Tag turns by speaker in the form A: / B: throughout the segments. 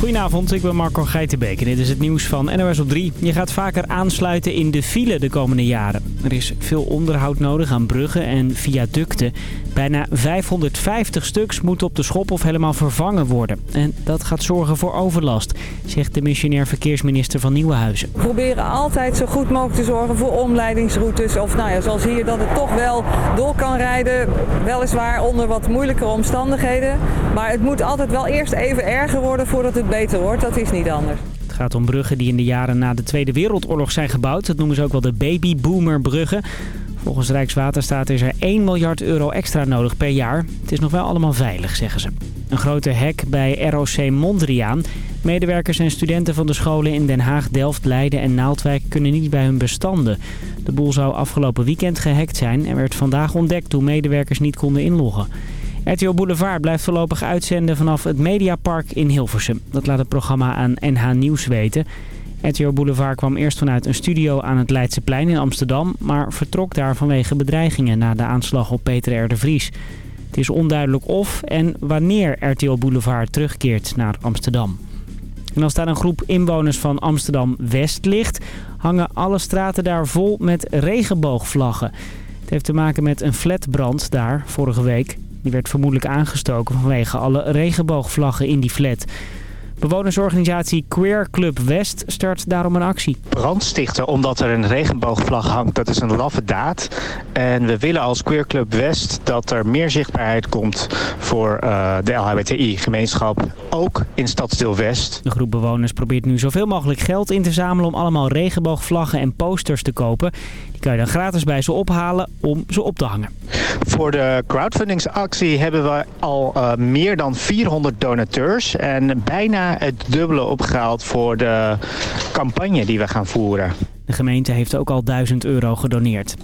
A: Goedenavond, ik ben Marco Geitenbeek en dit is het nieuws van NOS op 3. Je gaat vaker aansluiten in de file de komende jaren. Er is veel onderhoud nodig aan bruggen en viaducten. Bijna 550 stuks moeten op de schop of helemaal vervangen worden. En dat gaat zorgen voor overlast, zegt de missionair verkeersminister van Nieuwenhuizen.
B: We proberen altijd zo goed mogelijk te zorgen voor omleidingsroutes. Of nou ja, zoals hier dat het toch wel door kan rijden. Weliswaar onder wat moeilijkere omstandigheden. Maar het moet altijd wel eerst even erger worden voordat het beter wordt. Dat is niet anders.
A: Het gaat om bruggen die in de jaren na de Tweede Wereldoorlog zijn gebouwd. Dat noemen ze ook wel de babyboomerbruggen. Volgens Rijkswaterstaat is er 1 miljard euro extra nodig per jaar. Het is nog wel allemaal veilig, zeggen ze. Een grote hek bij ROC Mondriaan. Medewerkers en studenten van de scholen in Den Haag, Delft, Leiden en Naaldwijk kunnen niet bij hun bestanden. De boel zou afgelopen weekend gehackt zijn en werd vandaag ontdekt toen medewerkers niet konden inloggen. RTO Boulevard blijft voorlopig uitzenden vanaf het Mediapark in Hilversum. Dat laat het programma aan NH Nieuws weten. RTO Boulevard kwam eerst vanuit een studio aan het Leidseplein in Amsterdam... maar vertrok daar vanwege bedreigingen na de aanslag op Peter R. de Vries. Het is onduidelijk of en wanneer RTO Boulevard terugkeert naar Amsterdam. En als daar een groep inwoners van Amsterdam-West ligt... hangen alle straten daar vol met regenboogvlaggen. Het heeft te maken met een flatbrand daar vorige week. Die werd vermoedelijk aangestoken vanwege alle regenboogvlaggen in die flat. Bewonersorganisatie Queer Club West start daarom een actie.
C: Brandstichten omdat er een regenboogvlag hangt, dat is een laffe daad. En we willen als Queer Club West dat er meer zichtbaarheid komt voor uh, de LHBTI-gemeenschap, ook in Stadsdeel West.
A: De groep bewoners probeert nu zoveel mogelijk geld in te zamelen om allemaal regenboogvlaggen en posters te kopen. Die kan je dan gratis bij ze ophalen om ze op te hangen.
C: Voor de crowdfundingsactie hebben we al uh, meer dan 400 donateurs en bijna het dubbele opgehaald voor de campagne die we gaan voeren.
A: De gemeente heeft ook al 1000 euro gedoneerd.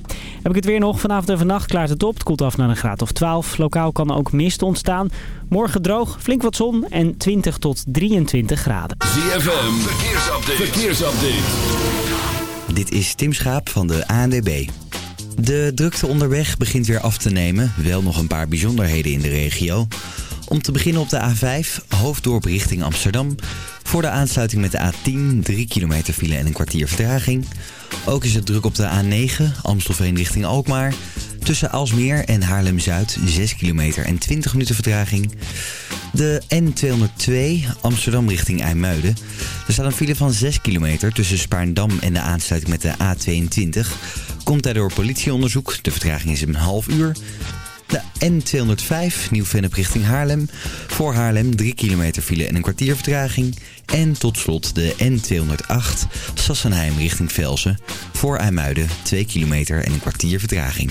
A: Heb ik het weer nog? Vanavond en vannacht klaart het op. Het koelt af naar een graad of 12. Lokaal kan ook mist ontstaan. Morgen droog, flink wat zon en 20 tot 23 graden.
D: ZFM, verkeersupdate. verkeersupdate.
E: Dit is Tim Schaap van de ANDB. De drukte onderweg begint weer af te nemen. Wel nog een paar bijzonderheden in de regio. Om te beginnen op de A5, hoofddorp richting Amsterdam. Voor de aansluiting met de A10, 3 kilometer file en een kwartier vertraging. Ook is het druk op de A9, Amstelveen richting Alkmaar. Tussen Alsmeer en Haarlem-Zuid, 6 kilometer en 20 minuten vertraging. De N202, Amsterdam richting IJmuiden. Er staat een file van 6 kilometer tussen Spaarndam en de aansluiting met de A22. Komt daardoor politieonderzoek. De vertraging is een half uur. De N205, Nieuw-Vennep richting Haarlem. Voor Haarlem 3 kilometer file en een kwartier vertraging. En tot slot de N208, Sassenheim richting Velsen. Voor IJmuiden 2 kilometer en een kwartier vertraging.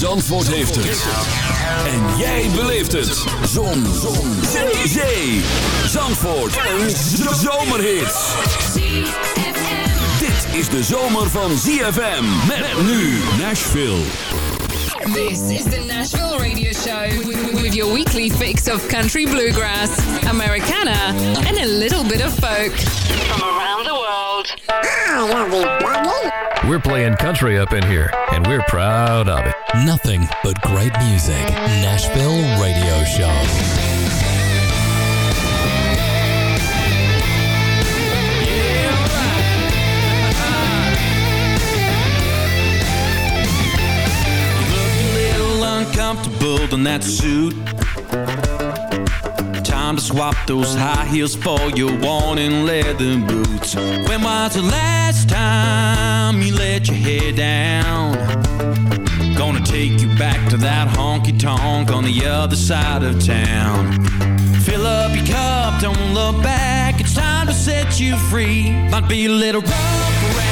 D: Zandvoort heeft het. En jij beleeft het. Zon. Zon. Zee. Zee. Zandvoort. Een zomerhit. Dit is de zomer van ZFM. Met nu Nashville.
F: This is the Nashville Radio Show with, with your weekly fix of country bluegrass, Americana, and a little bit of folk from around the world.
G: Ah, we're playing country up in here, and we're proud of it.
H: Nothing but great music. Nashville Radio Show.
I: comfortable in that suit. Time to swap those high heels for your worn in leather boots. When was the last time you let your hair down? Gonna take you back to that honky tonk on the other side of town. Fill up your cup, don't look back. It's time to set you free. Might be a little rough around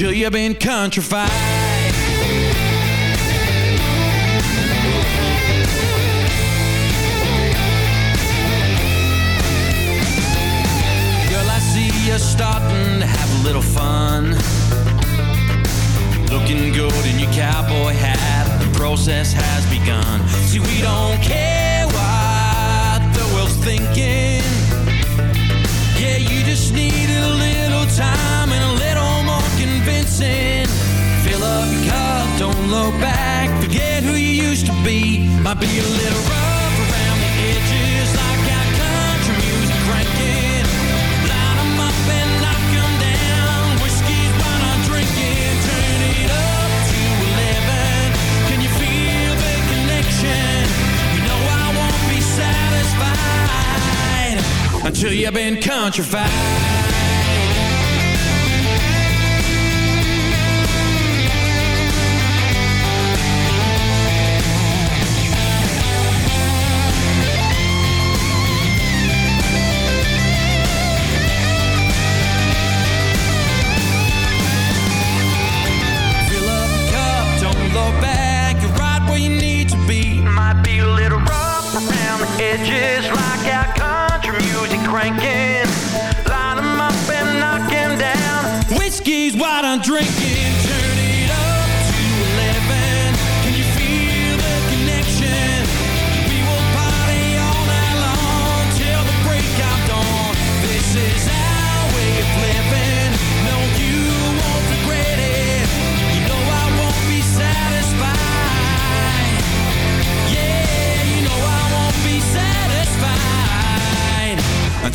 I: until you've been countrified. Girl, I see you starting to have a little fun. Looking good in your cowboy hat, the process has begun. See, we don't care what the world's thinking. Yeah, you just need a little time convincing. Fill up your cup, don't look back, forget who you used to be. Might be a little rough around the edges, like our country music cranking. Line 'em up and knock 'em down. Whiskey's what I'm drinking. Turn it up to 11. Can you feel the connection? You know I won't be satisfied until you've been countrified.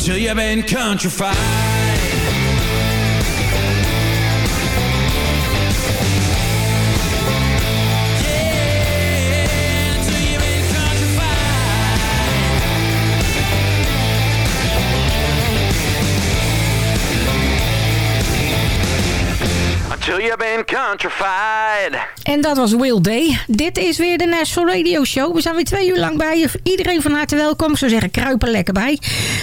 I: Until you've been countrified.
J: En dat was Will Day. Dit is weer de Nashville Radio Show. We zijn weer twee uur lang bij je. Iedereen van harte welkom. Ik zou zeggen, kruip er lekker bij.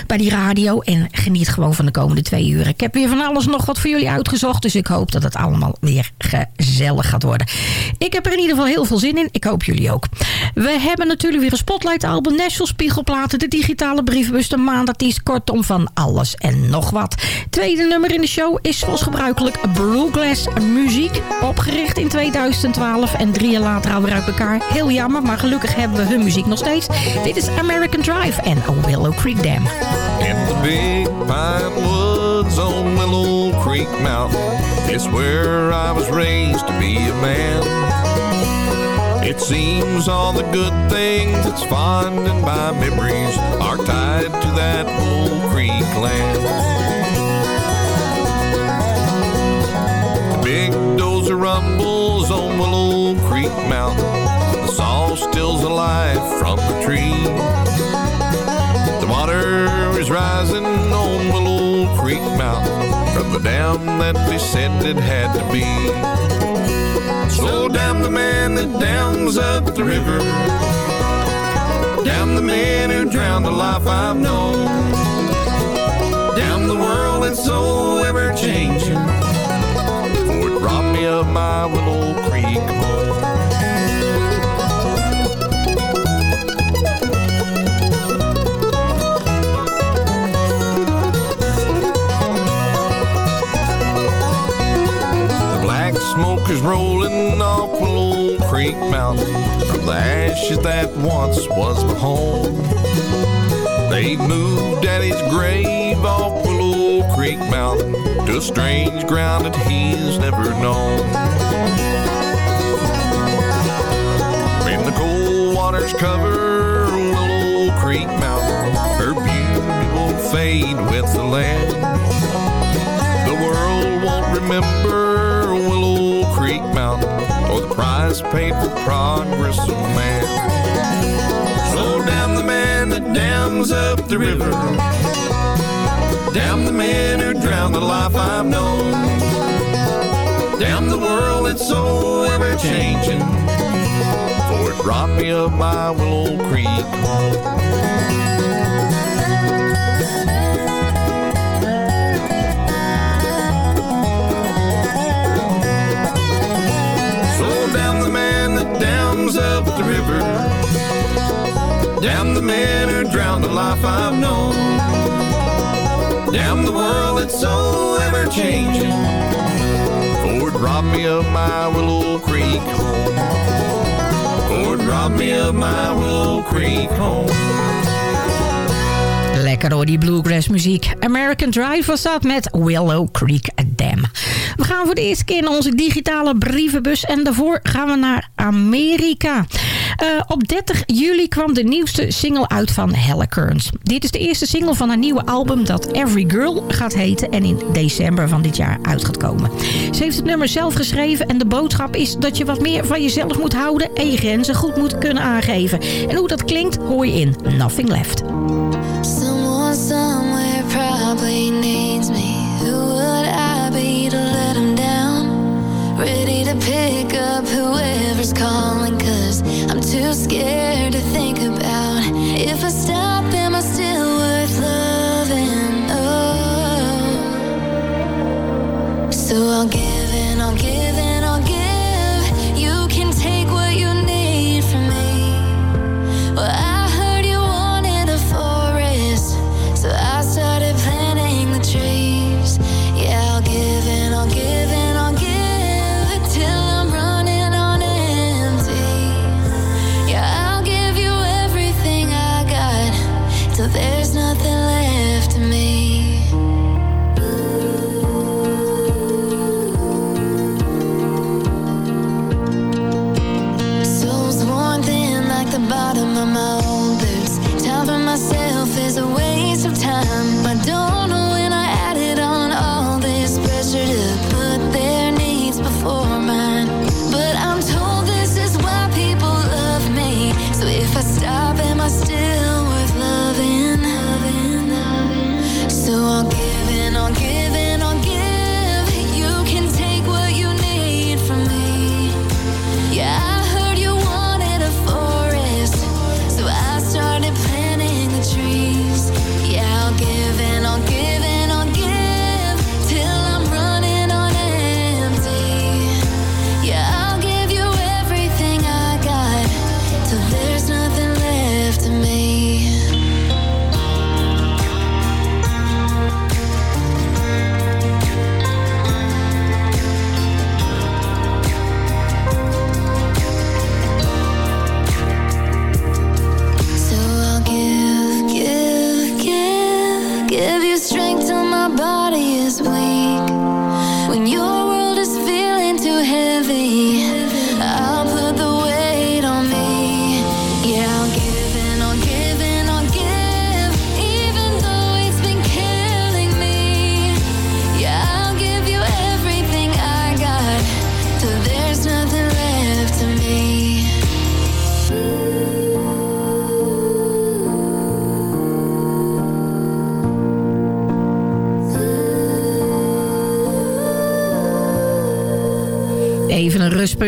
J: Bij die radio. En geniet gewoon van de komende twee uur. Ik heb weer van alles nog wat voor jullie uitgezocht. Dus ik hoop dat het allemaal weer gezellig gaat worden. Ik heb er in ieder geval heel veel zin in. Ik hoop jullie ook. We hebben natuurlijk weer een Spotlight album. Nashville Spiegelplaten. De digitale brievenbus. De maandartiest. Kortom van alles en nog wat. Tweede nummer in de show is zoals gebruikelijk Bluegrass muziek. Opgericht in 2012 en drie jaar later alweer uit elkaar. Heel jammer, maar gelukkig hebben we hun muziek nog steeds. Dit is American Drive en Willow Creek Dam.
K: In the big pine woods on Willow Creek Mountain. It's where I was raised to be a man. It seems all the good things that's fond and my memories are tied to that Bull Creek land. Rumbles on Willow Creek Mountain. The saw still's alive from the tree. The water is rising on Willow Creek Mountain from the dam that it had to be. Slow down the man that dams up the river. Down the man who drowned the life I've known. Me Willow Creek black smoke is rolling off Willow Creek Mountain from the ashes that once was my home. They moved Daddy's grave off Willow Creek Mountain to a strange ground that he's never known. In the cold waters cover Willow Creek Mountain. Her beauty won't fade with the land. The world won't remember Willow Creek Mountain or the price paid for progress of man. Slow down the man that dams up the river. Damn the men who drown the life I've known. Damn the world that's so ever changing. For it brought me up by Willow Creek. Slow down the man that dams up the river. Damn the men who drown the life I've known. The world so ever changing. For it robbed me Willow Creek me Willow Creek.
J: Lekker hoor, die bluegrass muziek. American Drive was dat met Willow Creek Dam. We gaan voor de eerste keer naar onze digitale brievenbus. En daarvoor gaan we naar Amerika. Eh, op 30 juli kwam de nieuwste single uit van Helle Kearns. Dit is de eerste single van haar nieuwe album dat Every Girl gaat heten. En in december van dit jaar uit gaat komen. Ze heeft het nummer zelf geschreven. En de boodschap is dat je wat meer van jezelf moet houden. En je grenzen goed moet kunnen aangeven. En hoe dat klinkt hoor je in Nothing Left.
L: Someone somewhere probably needs me. Who would I be to let him down? Ready to pick up whoever's calling, too scared to think about. If I stop, am I still worth loving? Oh. So I'll give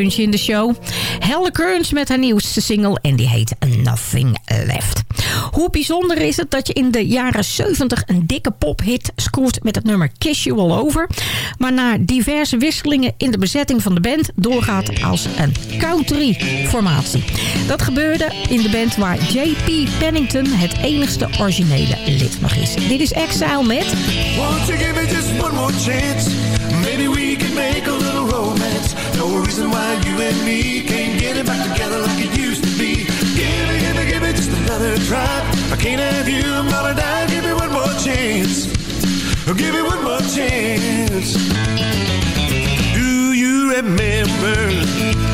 J: In de show. Helle Kearns met haar nieuwste single en die heet Nothing Left. Hoe bijzonder is het dat je in de jaren 70 een dikke pophit scoort met het nummer Kiss You All Over. Maar na diverse wisselingen in de bezetting van de band doorgaat als een country formatie. Dat gebeurde in de band waar J.P. Pennington het enigste originele lid nog is. Dit is Exile met...
M: Give me just one chance? Maybe we can make a. No reason why you and me can't get it back together like it used to be. Give me, give me, give me just another try. I can't have you, I'm gonna die. Give me one more chance. Give me one more chance. Do you remember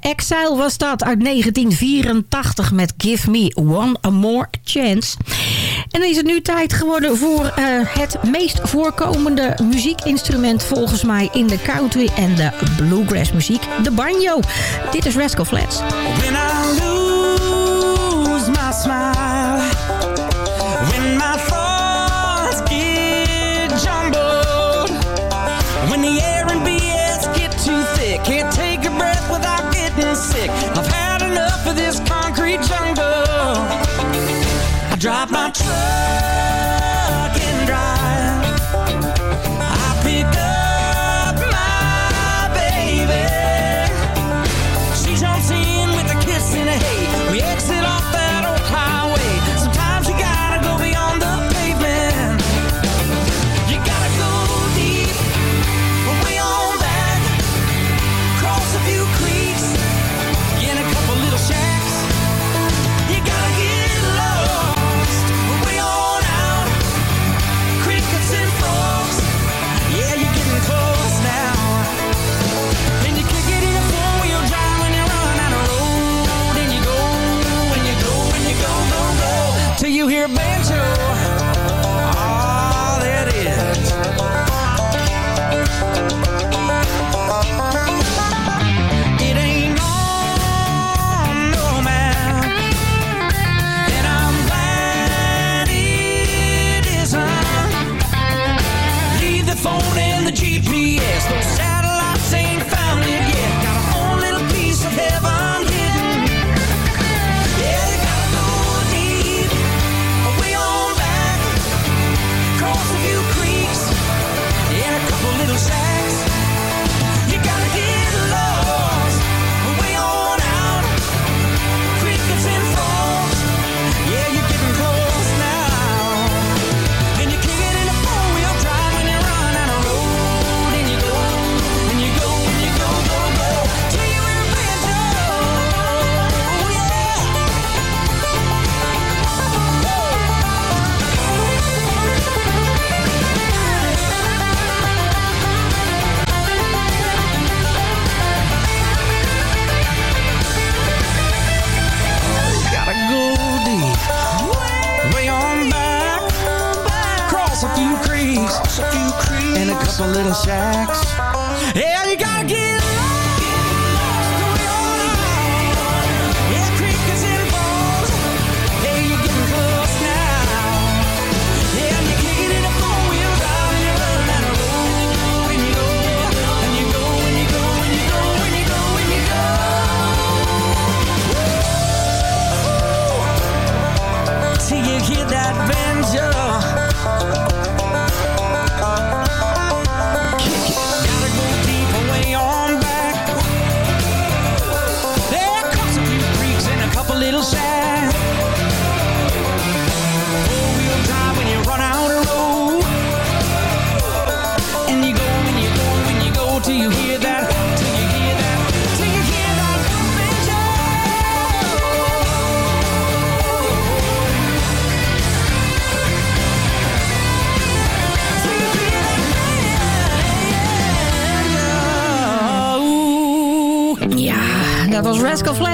I: Exile was dat uit 1984 met Give Me One More Chance. En dan is het nu tijd geworden voor eh, het meest voorkomende muziekinstrument volgens mij in de country en de bluegrass muziek, de banjo. Dit is Rascal Flats.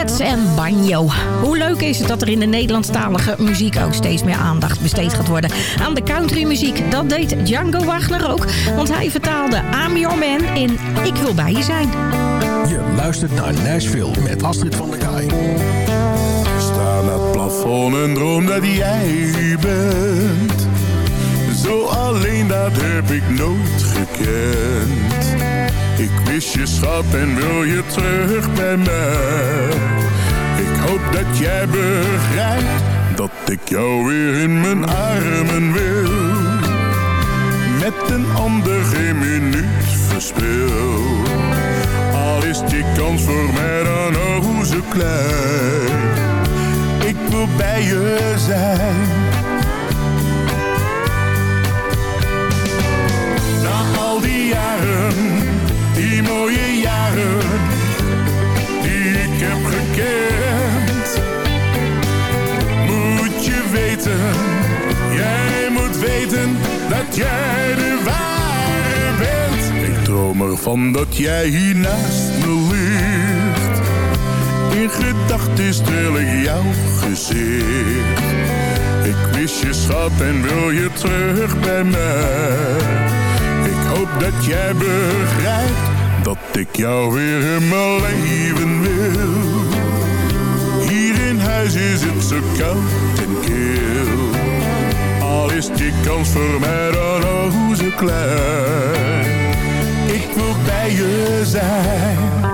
J: En Banjo. Hoe leuk is het dat er in de Nederlandstalige muziek ook steeds meer aandacht besteed gaat worden aan de countrymuziek. Dat deed Django Wagner ook, want hij vertaalde I'm Your Man in Ik Wil Bij Je Zijn.
N: Je luistert naar Nashville met Astrid van der Kaai.
M: Sta aan het plafond en droom dat jij bent. Zo alleen dat heb ik nooit gekend. Ik mis je schat en wil je terug bij mij. Ik hoop dat jij begrijpt dat ik jou weer in mijn armen wil. Met een ander geen minuut verspil. Al is die kans voor mij dan ook zo klein. Ik wil bij je zijn. Mooie jaren, die ik heb gekend. Moet je weten, jij moet weten dat jij de ware bent. Ik droom ervan dat jij hier naast me ligt. In gedachten streel ik jouw gezicht. Ik mis je schat en wil je terug bij mij. Ik hoop dat jij begrijpt dat ik jou weer in mijn leven wil. Hier in huis is het zo koud en kil. Al is die kans voor mij dan ook zo klein. Ik wil bij je zijn.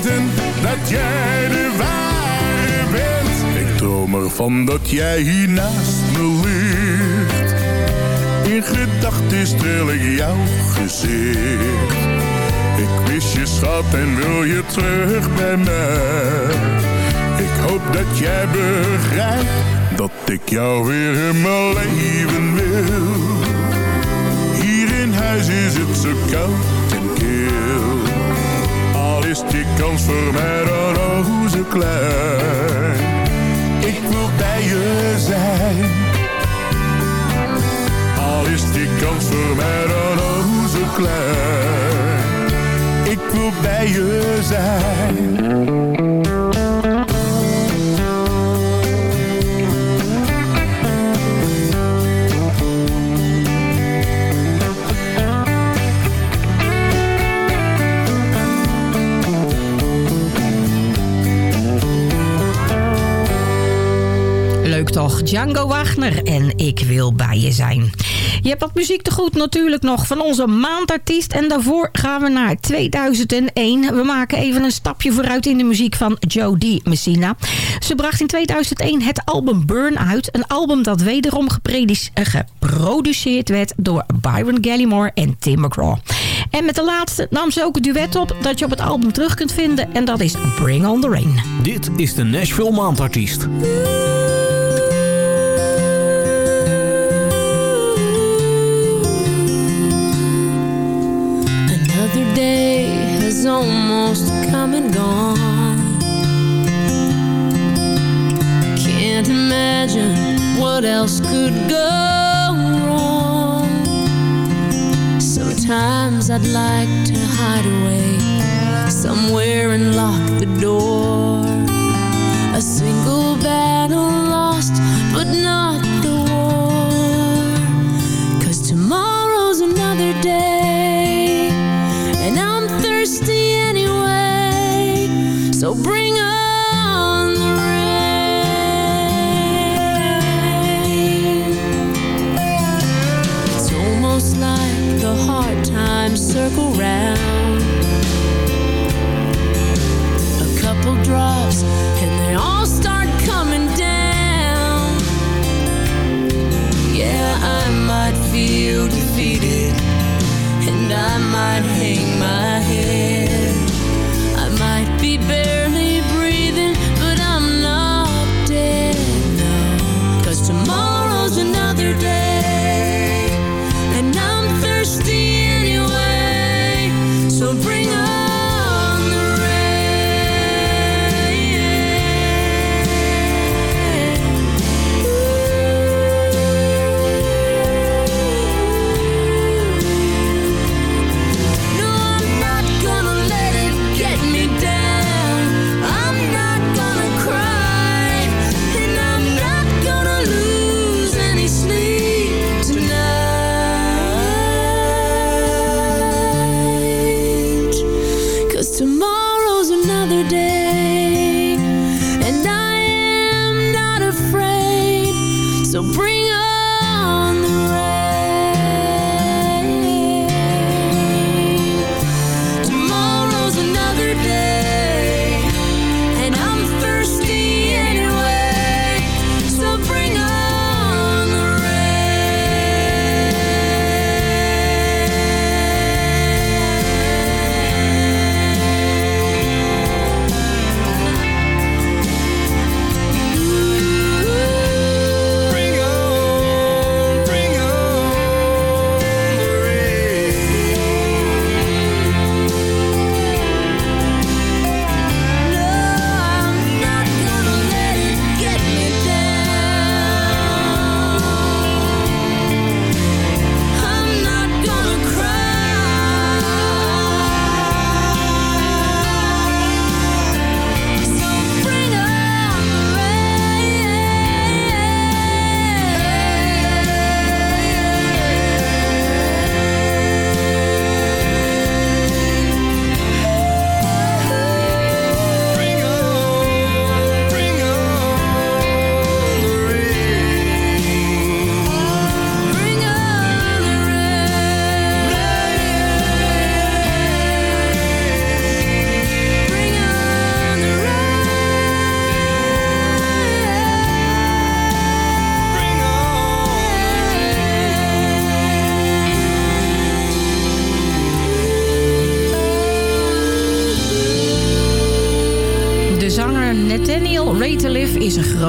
M: Dat jij de ware bent. Ik droom ervan dat jij hier naast me ligt. In gedachten streel ik jouw gezicht. Ik mis je schat en wil je terug bij mij. Ik hoop dat jij begrijpt dat ik jou weer in mijn leven wil. Hier in huis is het zo koud. Al die kans voor mij dan ook zo klein. Ik wil bij je zijn. Al is die kans voor mij dan ook zo klein. Ik wil bij je zijn.
J: Toch, Django Wagner en Ik wil bij je zijn. Je hebt wat muziek te goed natuurlijk nog van onze maandartiest. En daarvoor gaan we naar 2001. We maken even een stapje vooruit in de muziek van Jodie Messina. Ze bracht in 2001 het album Burn. Een album dat wederom eh, geproduceerd werd door Byron Gallimore en Tim McGraw. En met de laatste nam ze ook een duet op dat je op het album terug kunt vinden. En dat is Bring on the Rain.
O: Dit is de Nashville Maandartiest.
P: Has almost come and gone. Can't imagine what else could go wrong. Sometimes I'd like to hide away somewhere and lock the door. A single battle lost, but not So bring on the rain. It's almost like the hard times circle round. A couple drops, and they all start coming down. Yeah, I might feel defeated, and I might hang my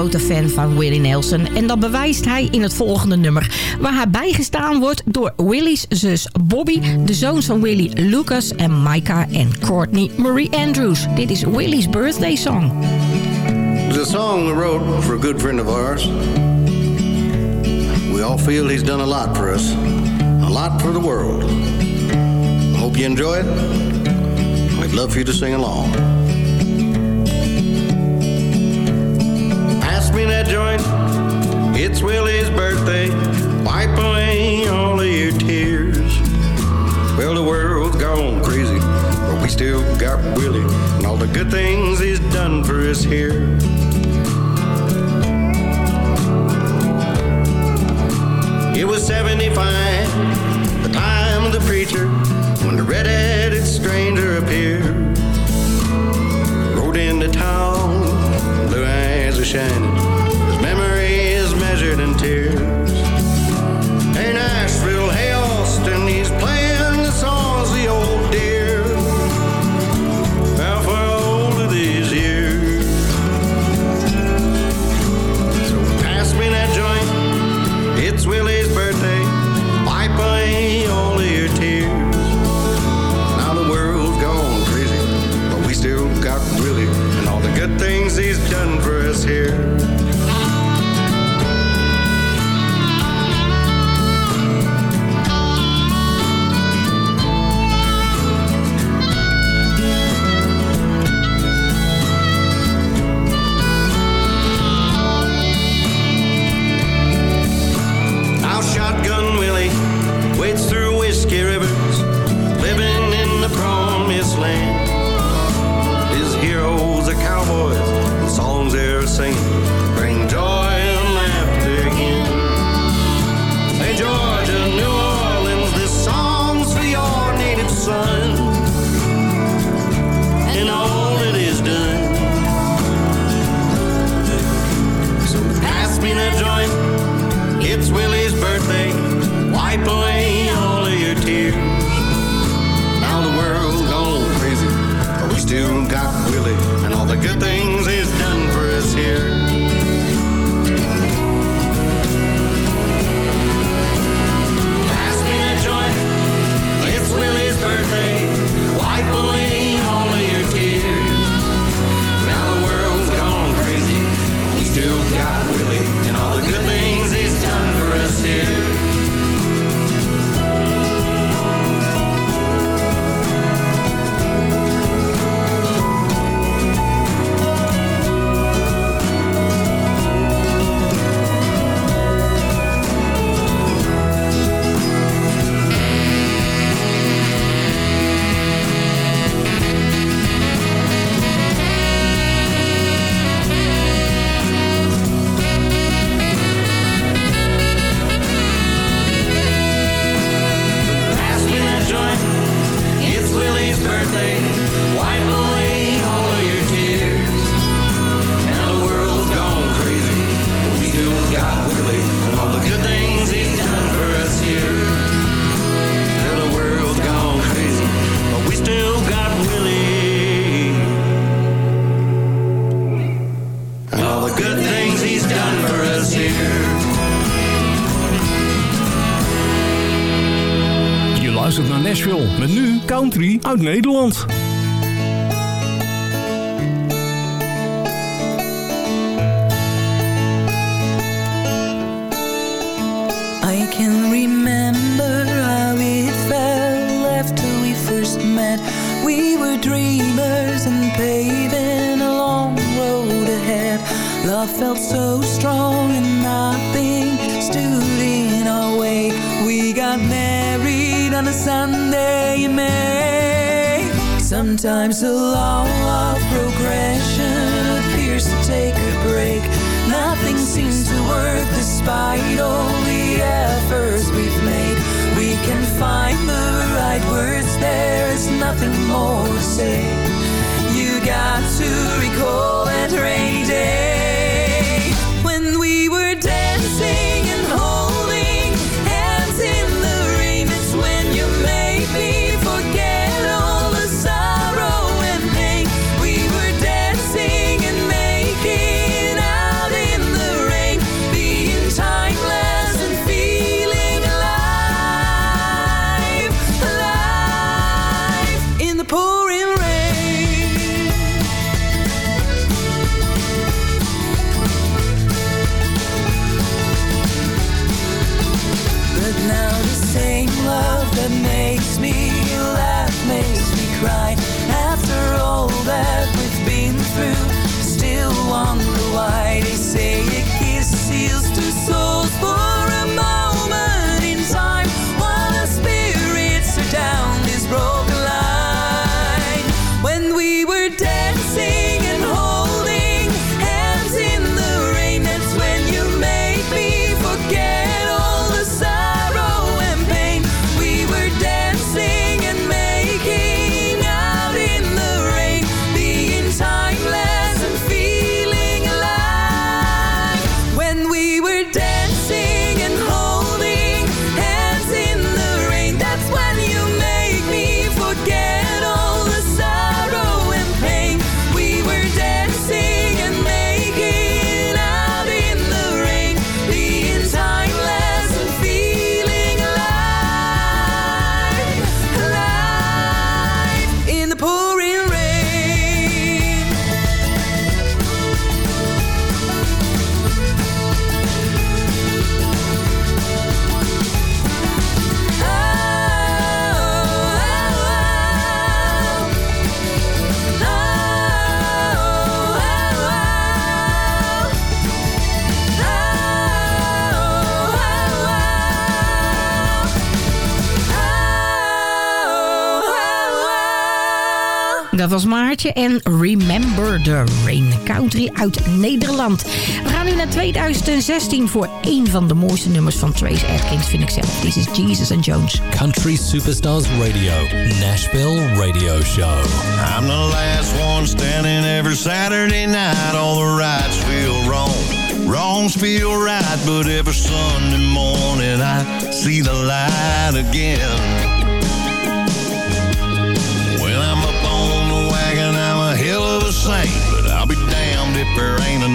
J: grote fan van Willie Nelson. En dat bewijst hij in het volgende nummer. Waar hij bijgestaan wordt door Willie's zus Bobby... de zoons van Willie Lucas en Micah en Courtney Marie Andrews. Dit is Willie's birthday song.
Q: It's a song we wrote for a good friend of ours. We all feel he's done a lot for us, a lot for the world. I hope you enjoy it. We'd love for you to sing along. Joint. It's Willie's birthday. Wipe away all of your tears. Well, the world's gone crazy, but we still got Willie and all the good things he's done for us here. It was 75, the time of the preacher, when the red-headed stranger appeared. Rode into town, blue eyes are shining, Willie and all the good things he's done for us here.
O: Uit Nederland.
J: Was Maartje en Remember the Rain Country uit Nederland. We gaan nu naar 2016 voor een van de mooiste nummers van Trace Atkins, vind ik zelf. This is Jesus and Jones.
H: Country Superstars Radio, Nashville Radio Show.
R: I'm the last one standing every Saturday night. All the rights feel wrong, wrongs feel right. But every Sunday morning I see the light again.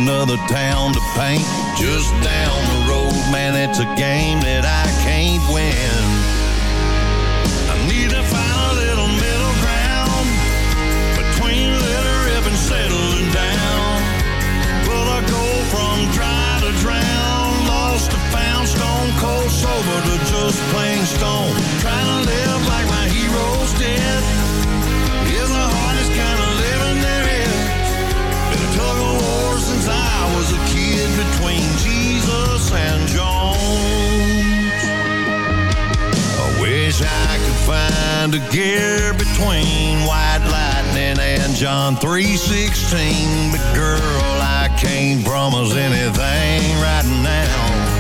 R: Another town to paint. Just down the road, man, it's a game that I can't win. I need to find a little middle ground between and settling down. Will I go from dry to drown? Lost to found, stone cold sober to just plain stone. Trying to live between Jesus and Jones. I wish I could find a gear between White Lightning and John 3.16. But girl, I can't promise anything right now.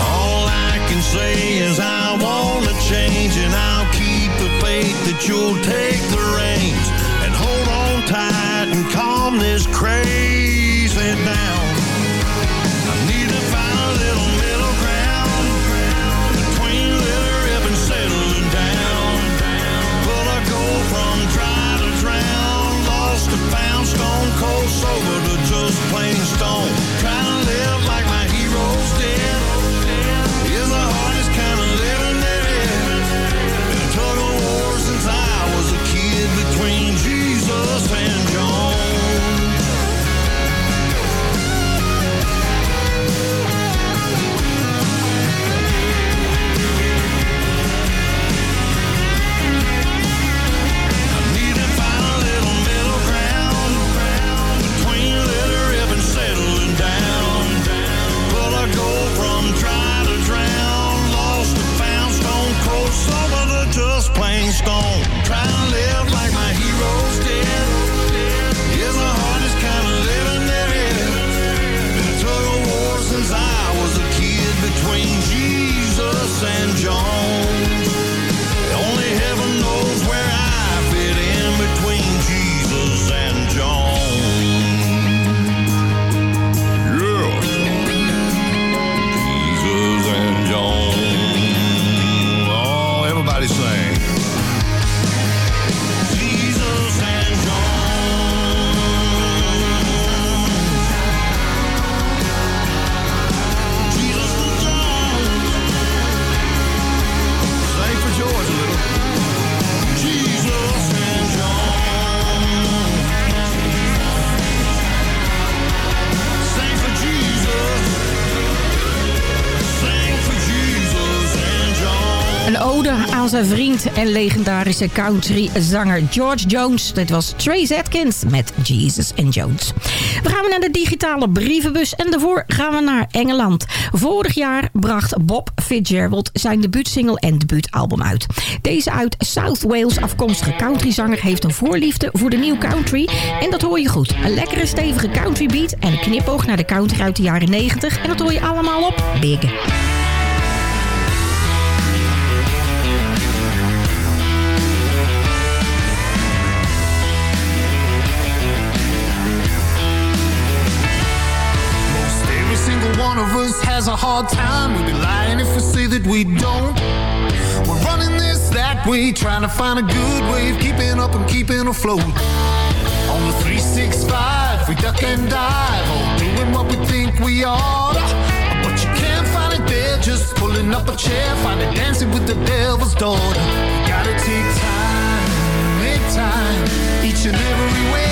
R: All I can say is I want to change and I'll keep the faith that you'll take the and calm this crazy down. I need to find a little middle ground between and settling down. From to drown, lost found, stone cold sober to just plain stone? Trying
J: vriend en legendarische country-zanger George Jones. Dit was Trace Atkins met Jesus and Jones. We gaan naar de digitale brievenbus en daarvoor gaan we naar Engeland. Vorig jaar bracht Bob Fitzgerald zijn debuutsingle en debuutalbum uit. Deze uit South Wales afkomstige countryzanger heeft een voorliefde voor de nieuw country. En dat hoor je goed. Een lekkere stevige country beat en een knipoog naar de country uit de jaren 90. En dat hoor je allemaal op Big.
S: One of us has a hard time. We'd be lying if we say that we don't. We're running this that way, trying to find a good way of keeping up and keeping afloat. On the 365, we duck and dive, all doing what we think we oughta. But you can't find it there, just pulling up a chair, find it dancing with the devil's daughter. Gotta take time, make time, each and every way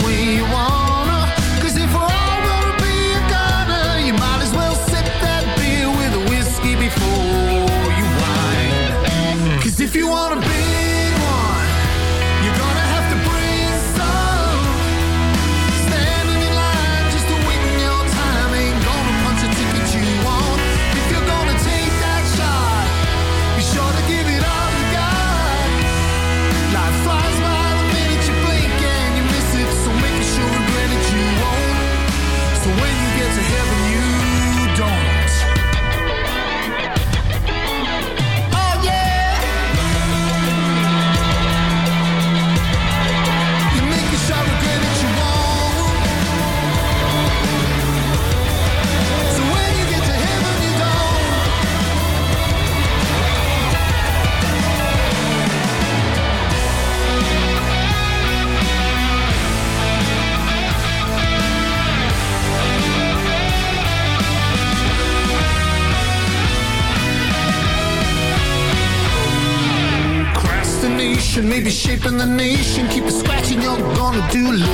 S: too
J: late.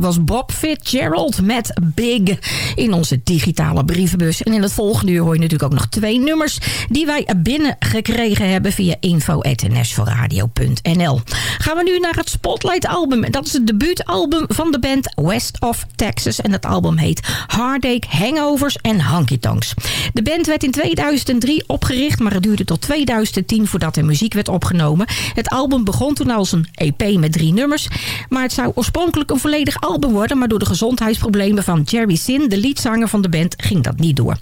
J: Was Bob Fitzgerald met Big in onze digitale brievenbus. En in het volgende uur hoor je natuurlijk ook nog twee nummers... die wij binnengekregen hebben via info.nashvilleradio.nl. Gaan we nu naar het Spotlight album. Dat is het debuutalbum van de band West of Texas. En dat album heet Heartache, Hangovers en Honky Tonks. De band werd in 2003 opgericht... maar het duurde tot 2010 voordat er muziek werd opgenomen. Het album begon toen als een EP met drie nummers... maar het zou oorspronkelijk een volledig album worden... maar door de gezondheidsproblemen van Jerry Sin, de leadzanger van de band, ging dat niet door.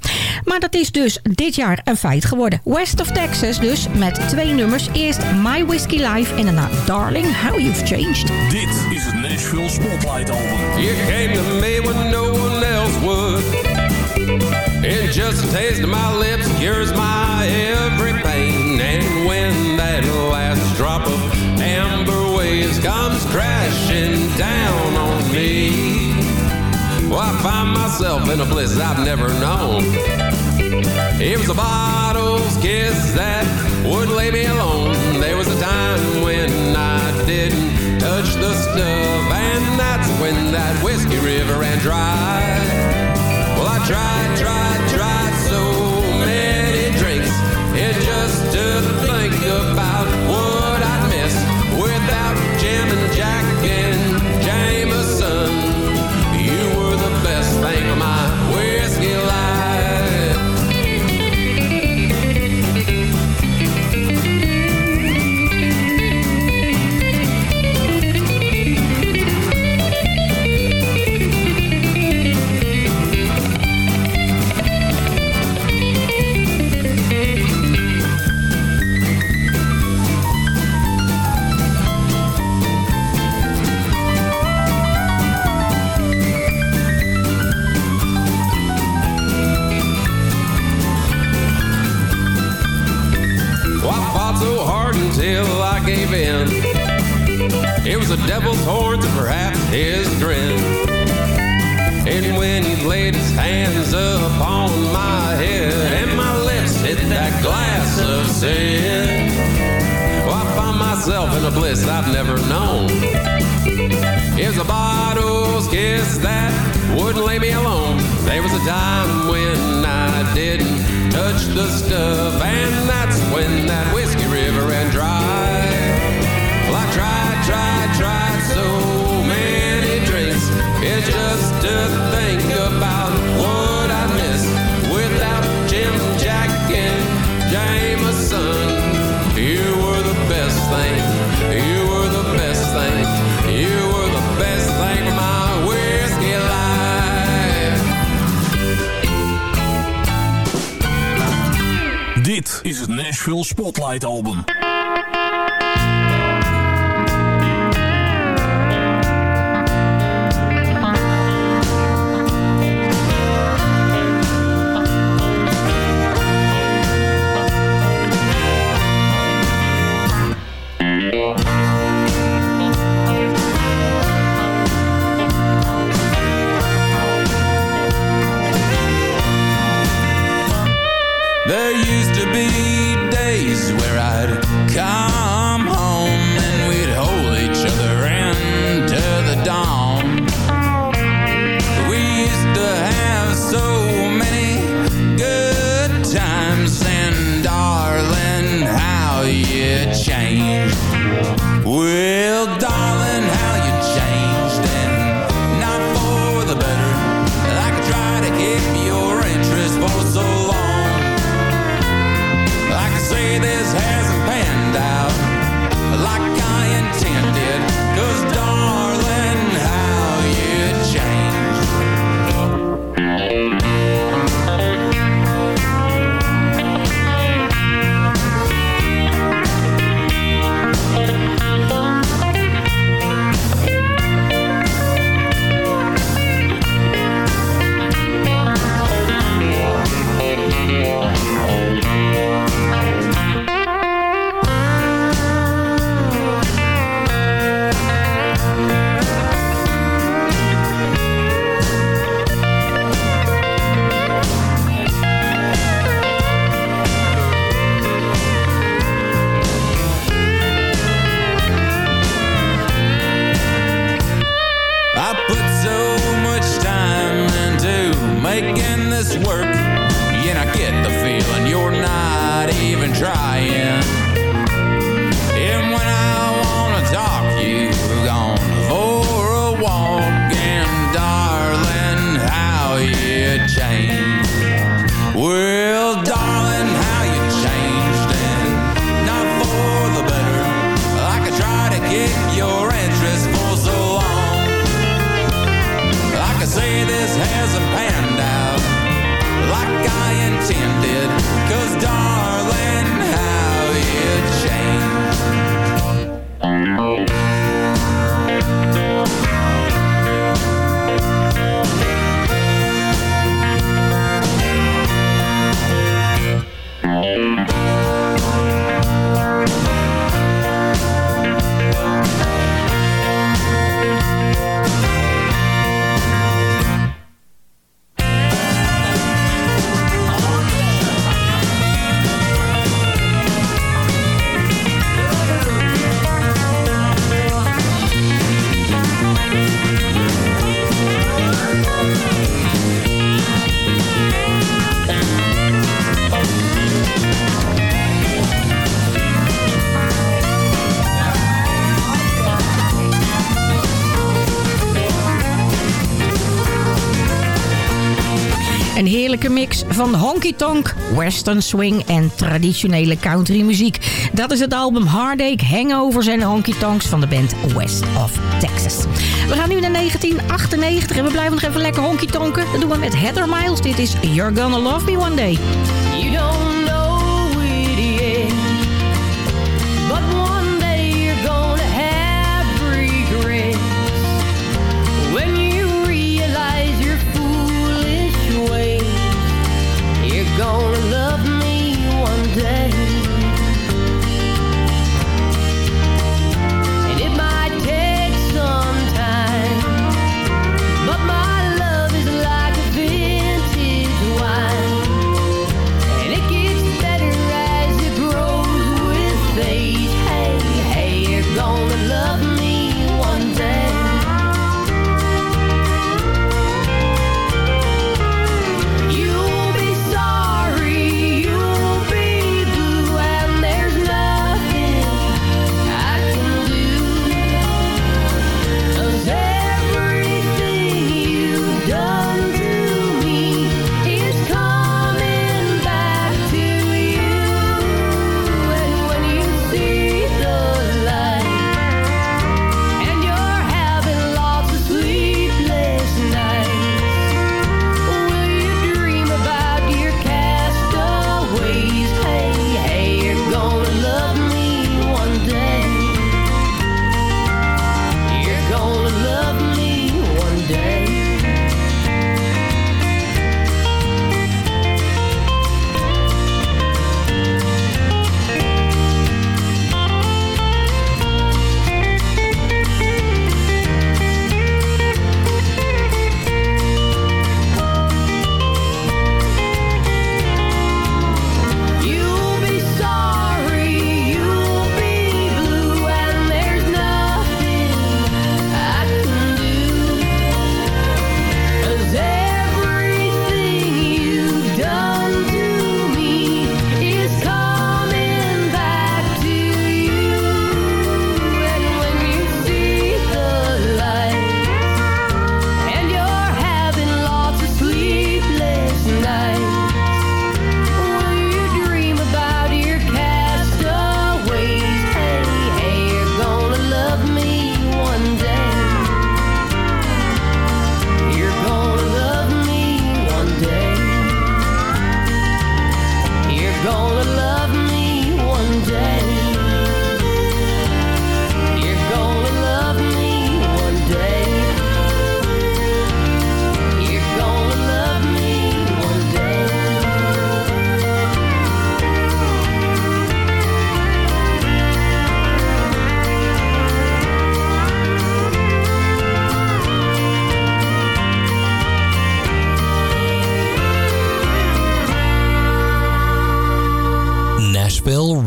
J: Maar dat is dus dit jaar een feit geworden. West of Texas dus, met twee nummers. Eerst My Whiskey Life en daarna Darling, How You've Changed.
T: Dit is het Nashville Spotlight Album.
U: You came to me when no one else would. And just a taste of my lips cures my every pain. And when that last drop of amber waves comes crashing down on me, well, I find myself in a bliss I've never known. It was a bottle bottle's kiss that would lay me alone. There was a time when I didn't touch the stuff, and that's when that whiskey river ran dry. Well, I tried, tried gave. It was the devil's horns and perhaps his grin. And when he laid his hands upon my head and my lips hit that glass of sin, well, I found myself in a bliss I've never known. It was a bottle's kiss that wouldn't leave me alone. There was a time when I didn't touch the stuff, and that's when that whiskey river ran dry. Just to think about what I missed without Jim, Jack, and Jameson. You were the best thing. You were the best thing. You were the best thing of my whiskey life.
I: Dit is het Nashville Spotlight Album.
V: Van honky-tonk, western swing en traditionele country muziek. Dat is het album Heartache, Hangovers en honky-tonks van de band West of Texas. We gaan nu naar 1998 en we blijven nog even lekker honky-tonken. Dat doen we met Heather Miles. Dit is You're Gonna Love Me One Day.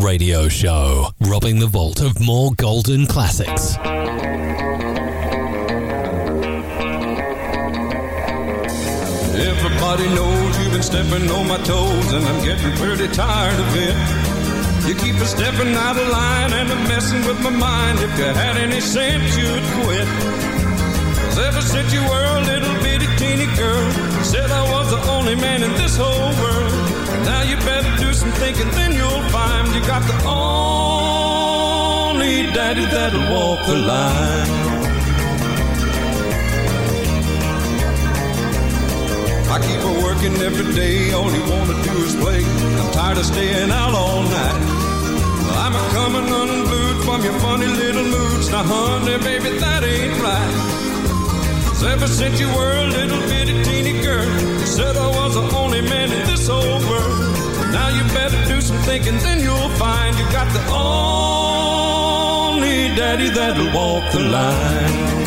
H: Radio Show, robbing the vault of more golden classics.
W: Everybody knows you've been stepping on my toes, and I'm getting pretty tired of it. You keep stepping out of line and a messing with my mind. If you had any sense, you'd quit. 'Cause ever since you were a little bitty teeny girl, you said I was the only man in this whole world. Now you better do some thinking, then you'll find you got the only daddy that'll walk the line. I keep her working every day, all you wanna do is play. I'm tired of staying out all night. I'm a coming unglued from your funny little moods. Now, honey, baby, that ain't right. Ever since you were a little bitty teeny girl, you said I was the only man in this whole world. Now you better do some thinking, then you'll find you got the only daddy that'll walk the line.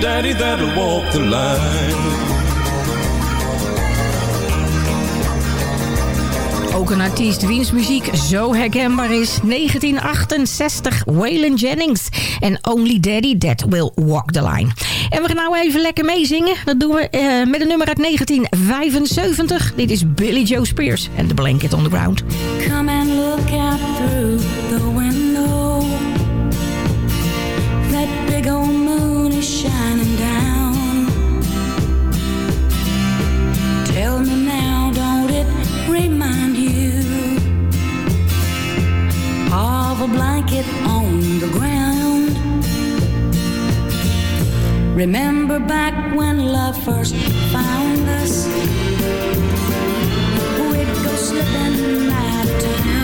U: daddy that'll walk the line.
J: Ook een artiest wiens muziek zo herkenbaar is. 1968, Waylon Jennings. En Only Daddy That Will Walk the Line. En we gaan nou even lekker meezingen. Dat doen we eh, met een nummer uit 1975. Dit is Billy Joe Spears en The Blanket on the Ground.
P: Come of a blanket on the ground? Remember back when love first found us? We'd go slipping out of town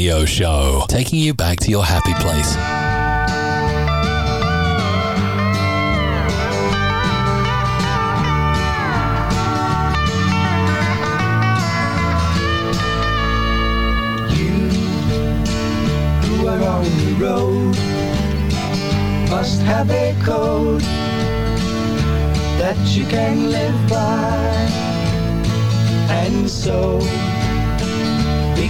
H: Radio Show, taking you back to your happy place.
M: who are on the road must have a code that you can live by and so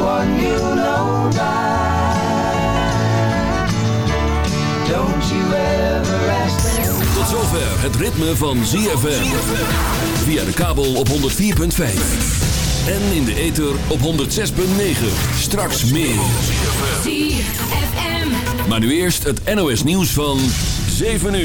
O: you know by. Don't you ever ask them.
D: Tot zover het ritme van ZFM. Via de kabel op 104.5. En in de ether op 106.9. Straks meer.
P: ZFM.
D: Maar nu eerst het NOS nieuws van 7 uur.